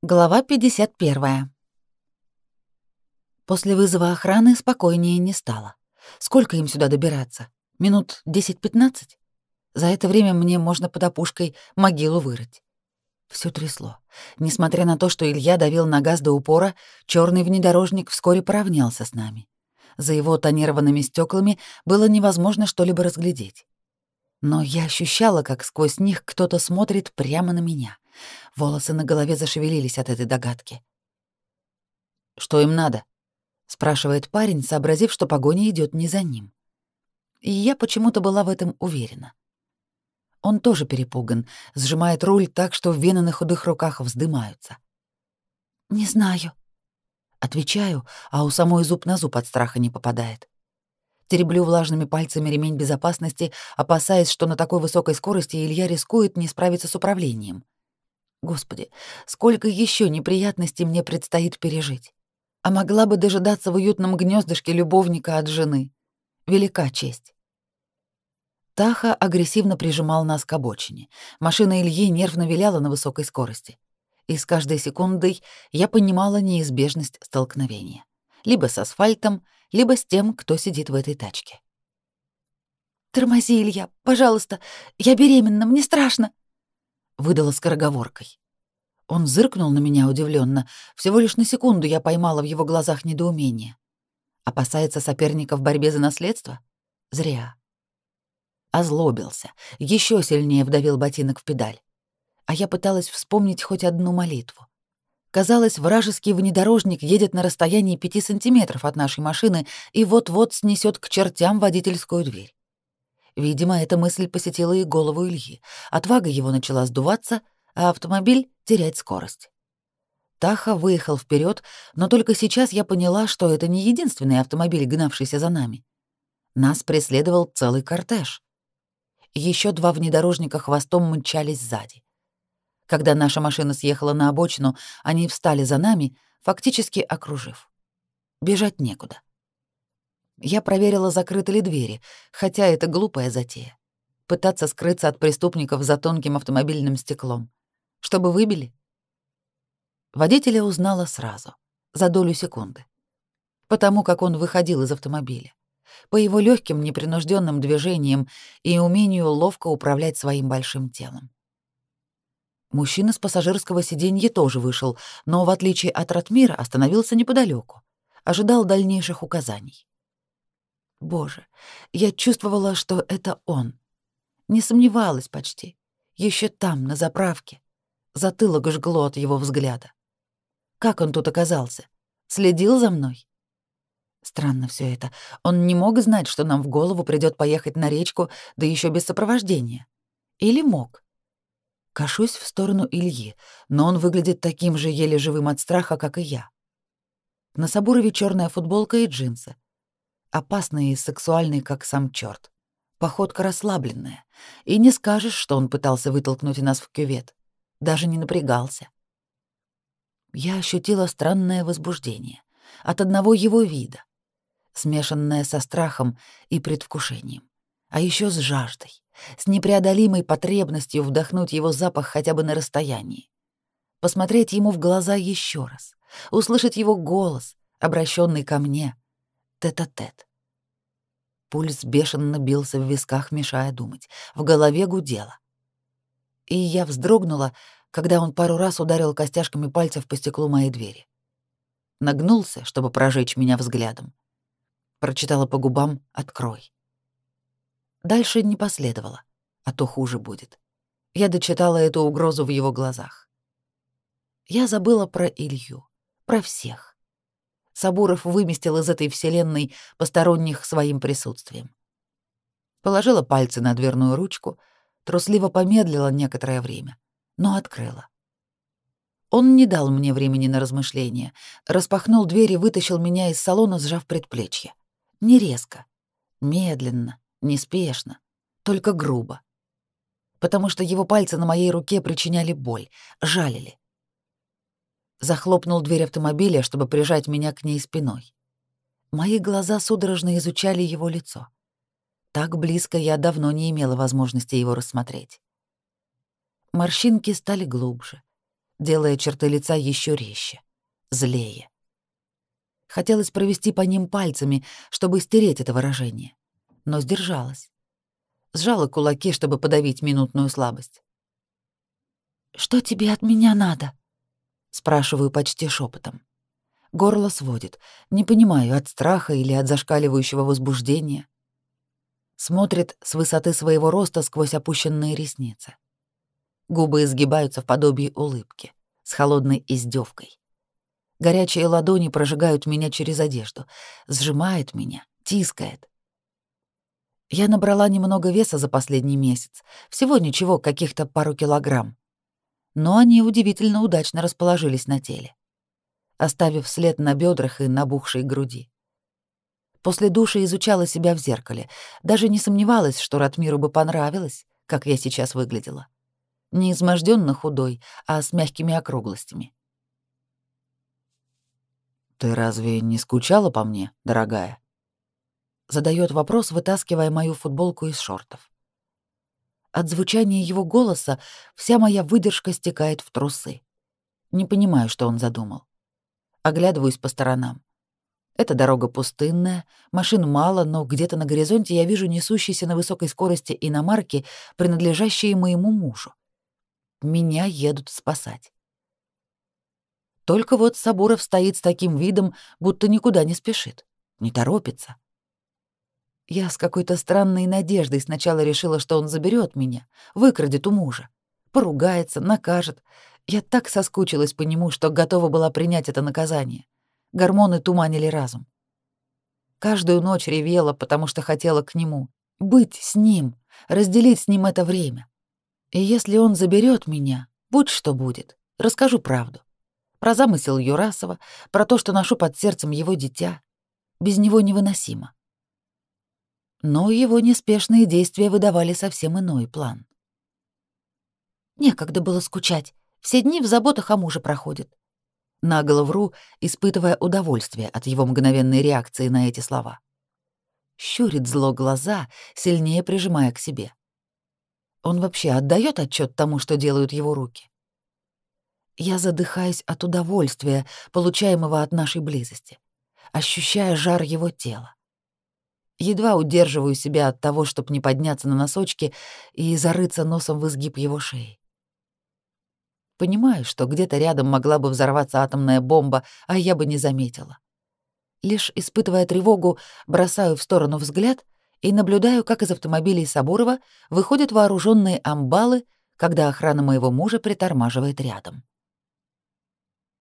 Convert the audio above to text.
Глава 51. После вызова охраны спокойнее не стало. Сколько им сюда добираться? Минут 10-15? За это время мне можно под опушкой могилу вырыть. Всё трясло. Несмотря на то, что Илья давил на газ до упора, чёрный внедорожник вскоре поравнялся с нами. За его тонированными стёклами было невозможно что-либо разглядеть. Но я ощущала, как сквозь них кто-то смотрит прямо на меня — Волосы на голове зашевелились от этой догадки. «Что им надо?» — спрашивает парень, сообразив, что погоня идет не за ним. И я почему-то была в этом уверена. Он тоже перепуган, сжимает руль так, что вены на худых руках вздымаются. «Не знаю». Отвечаю, а у самой зуб на зуб от страха не попадает. Тереблю влажными пальцами ремень безопасности, опасаясь, что на такой высокой скорости Илья рискует не справиться с управлением. Господи, сколько еще неприятностей мне предстоит пережить. А могла бы дожидаться в уютном гнездышке любовника от жены. Велика честь. Таха агрессивно прижимал нас к обочине. Машина Ильи нервно виляла на высокой скорости. И с каждой секундой я понимала неизбежность столкновения. Либо с асфальтом, либо с тем, кто сидит в этой тачке. «Тормози, Илья, пожалуйста, я беременна, мне страшно», выдала скороговоркой. Он зыркнул на меня удивленно. Всего лишь на секунду я поймала в его глазах недоумение. Опасается соперника в борьбе за наследство? Зря. Озлобился, еще сильнее вдавил ботинок в педаль. А я пыталась вспомнить хоть одну молитву. Казалось, вражеский внедорожник едет на расстоянии пяти сантиметров от нашей машины и вот-вот снесет к чертям водительскую дверь. Видимо, эта мысль посетила и голову Ильи. Отвага его начала сдуваться, а автомобиль — терять скорость. Таха выехал вперед, но только сейчас я поняла, что это не единственный автомобиль, гнавшийся за нами. Нас преследовал целый кортеж. Еще два внедорожника хвостом мчались сзади. Когда наша машина съехала на обочину, они встали за нами, фактически окружив. Бежать некуда. Я проверила, закрыты ли двери, хотя это глупая затея. Пытаться скрыться от преступников за тонким автомобильным стеклом. Чтобы выбили? Водителя узнала сразу, за долю секунды. Потому как он выходил из автомобиля. По его легким непринужденным движениям и умению ловко управлять своим большим телом. Мужчина с пассажирского сиденья тоже вышел, но, в отличие от Ратмира, остановился неподалеку, ожидал дальнейших указаний. Боже, я чувствовала, что это он. Не сомневалась почти. Еще там, на заправке. Затылок жгло от его взгляда. Как он тут оказался? Следил за мной? Странно все это. Он не мог знать, что нам в голову придет поехать на речку, да еще без сопровождения. Или мог? Кашусь в сторону Ильи, но он выглядит таким же еле живым от страха, как и я. На Сабурове черная футболка и джинсы опасный и сексуальный, как сам черт. Походка расслабленная, и не скажешь, что он пытался вытолкнуть нас в кювет. Даже не напрягался. Я ощутила странное возбуждение от одного его вида, смешанное со страхом и предвкушением, а еще с жаждой, с непреодолимой потребностью вдохнуть его запах хотя бы на расстоянии, посмотреть ему в глаза еще раз, услышать его голос, обращенный ко мне — тет-а-тет. Пульс бешено бился в висках, мешая думать. В голове гудело. И я вздрогнула, когда он пару раз ударил костяшками пальцев по стеклу моей двери. Нагнулся, чтобы прожечь меня взглядом. Прочитала по губам «Открой». Дальше не последовало, а то хуже будет. Я дочитала эту угрозу в его глазах. Я забыла про Илью, про всех. Сабуров выместил из этой вселенной посторонних своим присутствием. Положила пальцы на дверную ручку, трусливо помедлила некоторое время, но открыла. Он не дал мне времени на размышления, распахнул дверь и вытащил меня из салона, сжав предплечье. Не резко, медленно, неспешно, только грубо. Потому что его пальцы на моей руке причиняли боль, жалили захлопнул дверь автомобиля, чтобы прижать меня к ней спиной. Мои глаза судорожно изучали его лицо. Так близко я давно не имела возможности его рассмотреть. Морщинки стали глубже. делая черты лица еще резче, злее. Хотелось провести по ним пальцами, чтобы стереть это выражение, но сдержалась. Сжала кулаки, чтобы подавить минутную слабость. «Что тебе от меня надо?» — спрашиваю почти шепотом. Горло сводит. Не понимаю, от страха или от зашкаливающего возбуждения. Смотрит с высоты своего роста сквозь опущенные ресницы. Губы изгибаются в подобии улыбки, с холодной издевкой. Горячие ладони прожигают меня через одежду, сжимает меня, тискает. Я набрала немного веса за последний месяц, всего ничего, каких-то пару килограмм. Но они удивительно удачно расположились на теле оставив след на бедрах и набухшей груди. После душа изучала себя в зеркале, даже не сомневалась, что Ратмиру бы понравилось, как я сейчас выглядела. Не измождённо худой, а с мягкими округлостями. «Ты разве не скучала по мне, дорогая?» Задает вопрос, вытаскивая мою футболку из шортов. От звучания его голоса вся моя выдержка стекает в трусы. Не понимаю, что он задумал. Оглядываюсь по сторонам. Эта дорога пустынная, машин мало, но где-то на горизонте я вижу несущиеся на высокой скорости иномарки, принадлежащие моему мужу. Меня едут спасать. Только вот Сабуров стоит с таким видом, будто никуда не спешит, не торопится. Я с какой-то странной надеждой сначала решила, что он заберет меня, выкрадет у мужа, поругается, накажет, я так соскучилась по нему, что готова была принять это наказание. Гормоны туманили разум. Каждую ночь ревела, потому что хотела к нему, быть с ним, разделить с ним это время. И если он заберет меня, будь что будет, расскажу правду. Про замысел Юрасова, про то, что ношу под сердцем его дитя. Без него невыносимо. Но его неспешные действия выдавали совсем иной план. Некогда было скучать. Все дни в заботах о муже проходят. Наголо вру, испытывая удовольствие от его мгновенной реакции на эти слова. Щурит зло глаза, сильнее прижимая к себе. Он вообще отдает отчет тому, что делают его руки? Я задыхаюсь от удовольствия, получаемого от нашей близости, ощущая жар его тела. Едва удерживаю себя от того, чтобы не подняться на носочки и зарыться носом в изгиб его шеи. Понимаю, что где-то рядом могла бы взорваться атомная бомба, а я бы не заметила. Лишь испытывая тревогу, бросаю в сторону взгляд и наблюдаю, как из автомобилей Сабурова выходят вооруженные амбалы, когда охрана моего мужа притормаживает рядом.